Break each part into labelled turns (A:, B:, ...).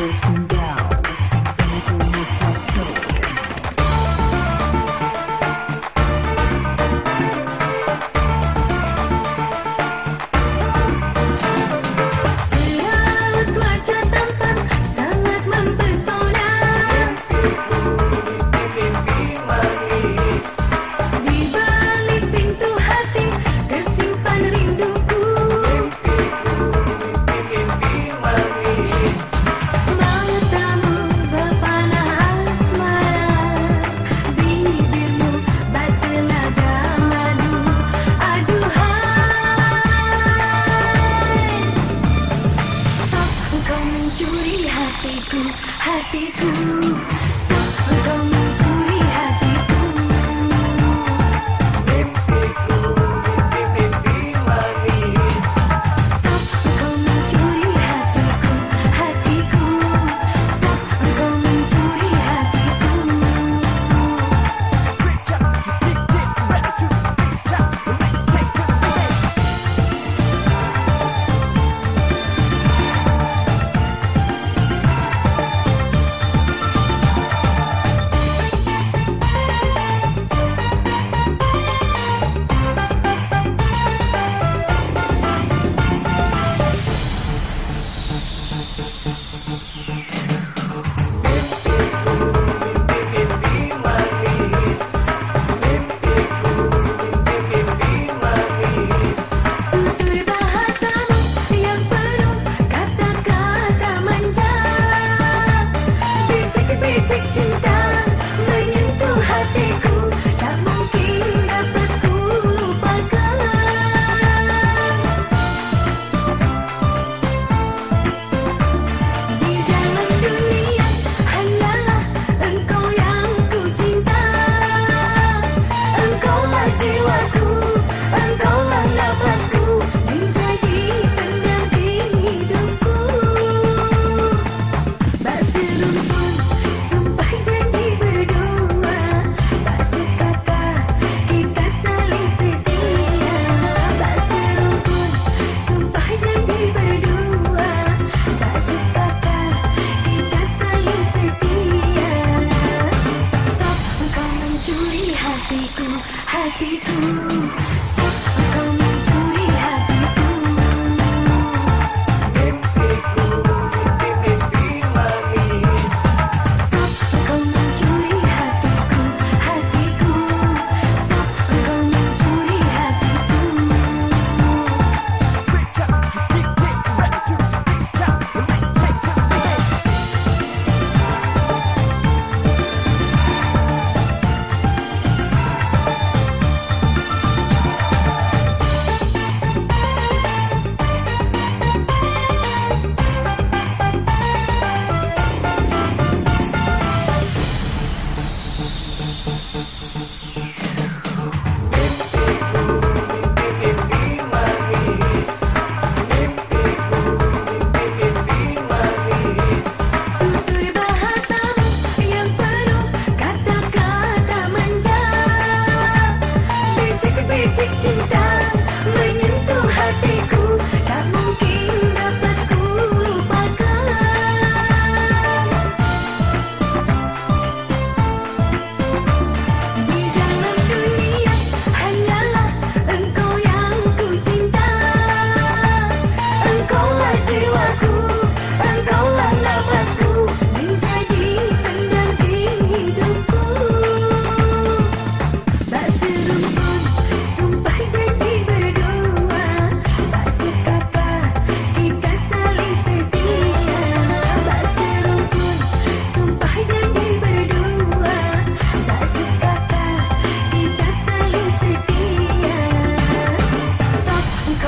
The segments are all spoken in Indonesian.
A: Wolfgang.
B: hatiku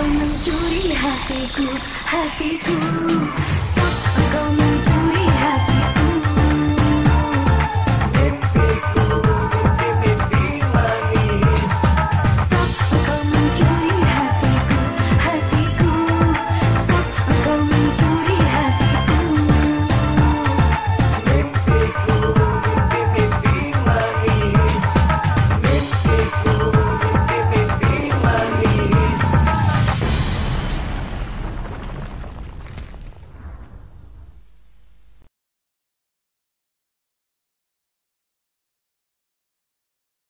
B: mencuri hatiku, hatiku.